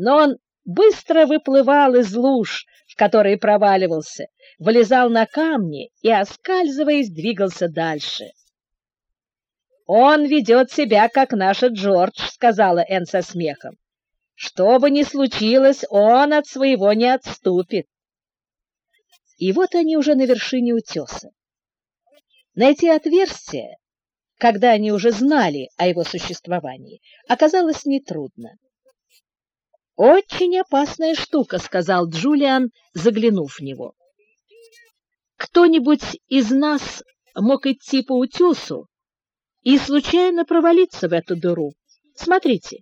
но он быстро выплывал из луж, в которые проваливался, вылезал на камни и, оскальзываясь, двигался дальше. «Он ведет себя, как наша Джордж», — сказала Энн со смехом. «Что бы ни случилось, он от своего не отступит». И вот они уже на вершине утеса. Найти отверстие, когда они уже знали о его существовании, оказалось нетрудно. «Очень опасная штука», — сказал Джулиан, заглянув в него. «Кто-нибудь из нас мог идти по утесу и случайно провалиться в эту дыру. Смотрите,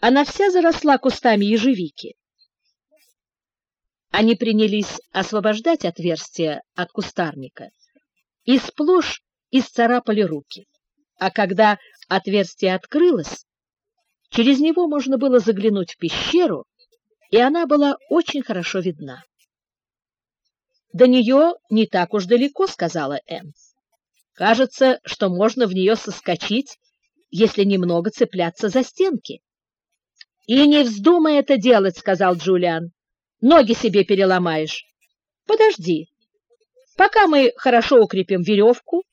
она вся заросла кустами ежевики. Они принялись освобождать отверстие от кустарника и сплошь исцарапали руки. А когда отверстие открылось, через него можно было заглянуть в пещеру, и она была очень хорошо видна. «До нее не так уж далеко», — сказала Энн. Кажется, что можно в нее соскочить, если немного цепляться за стенки. — И не вздумай это делать, — сказал Джулиан. — Ноги себе переломаешь. Подожди, пока мы хорошо укрепим веревку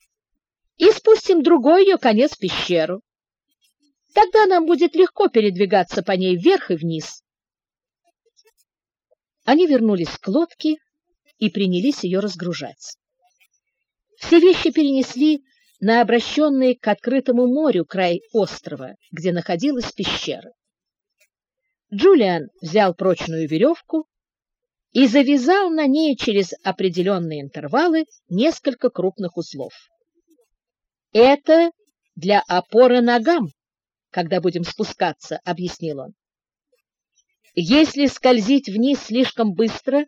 и спустим другой ее конец в пещеру. Тогда нам будет легко передвигаться по ней вверх и вниз. Они вернулись к лодке и принялись ее разгружать. Все вещи перенесли на обращенный к открытому морю край острова, где находилась пещера. Джулиан взял прочную веревку и завязал на ней через определенные интервалы несколько крупных узлов. «Это для опоры ногам, когда будем спускаться», — объяснил он. «Если скользить вниз слишком быстро,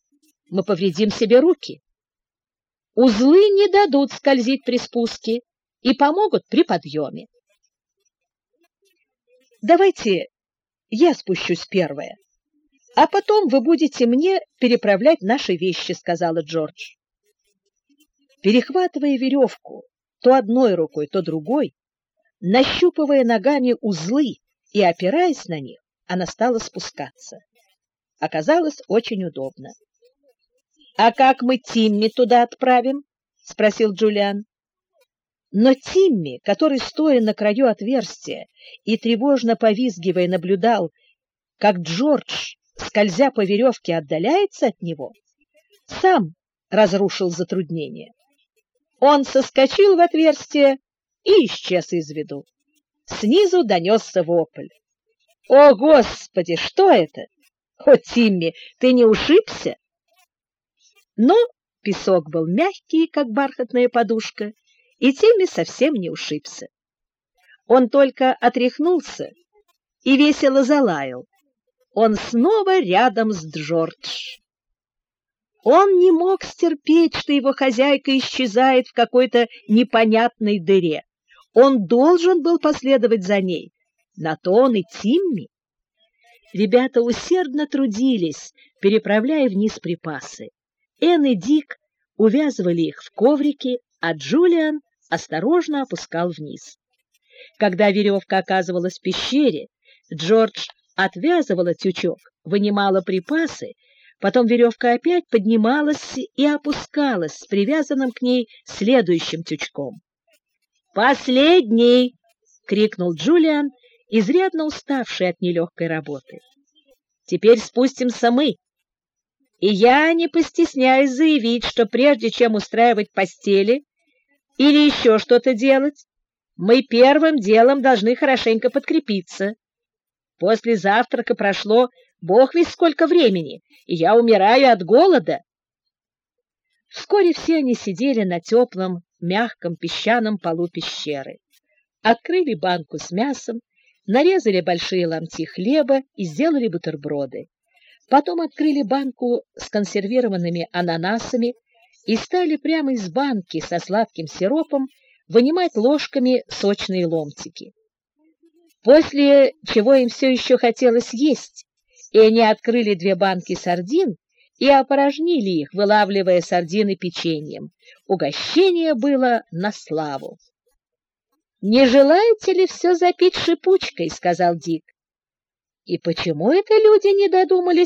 мы повредим себе руки. Узлы не дадут скользить при спуске и помогут при подъеме. Давайте я спущусь первая, а потом вы будете мне переправлять наши вещи, сказала Джордж. Перехватывая веревку то одной рукой, то другой, нащупывая ногами узлы и опираясь на них, она стала спускаться. Оказалось очень удобно. «А как мы Тимми туда отправим?» — спросил Джулиан. Но Тимми, который, стоя на краю отверстия и тревожно повизгивая, наблюдал, как Джордж, скользя по веревке, отдаляется от него, сам разрушил затруднение. Он соскочил в отверстие и исчез из виду. Снизу донесся вопль. «О, Господи, что это? О, Тимми, ты не ушибся?» Но песок был мягкий, как бархатная подушка, и Тимми совсем не ушибся. Он только отряхнулся и весело залаял. Он снова рядом с Джордж. Он не мог стерпеть, что его хозяйка исчезает в какой-то непонятной дыре. Он должен был последовать за ней. На то он и Тимми. Ребята усердно трудились, переправляя вниз припасы. Энн и Дик увязывали их в коврике, а Джулиан осторожно опускал вниз. Когда веревка оказывалась в пещере, Джордж отвязывала тючок, вынимала припасы, потом веревка опять поднималась и опускалась с привязанным к ней следующим тючком. «Последний!» — крикнул Джулиан, изрядно уставший от нелегкой работы. «Теперь спустимся мы!» И я не постесняюсь заявить, что прежде чем устраивать постели или еще что-то делать, мы первым делом должны хорошенько подкрепиться. После завтрака прошло бог весь сколько времени, и я умираю от голода. Вскоре все они сидели на теплом, мягком песчаном полу пещеры. Открыли банку с мясом, нарезали большие ломти хлеба и сделали бутерброды. Потом открыли банку с консервированными ананасами и стали прямо из банки со сладким сиропом вынимать ложками сочные ломтики. После чего им все еще хотелось есть, и они открыли две банки сардин и опорожнили их, вылавливая сардины печеньем. Угощение было на славу. «Не желаете ли все запить шипучкой?» — сказал Дик. И почему это люди не додумались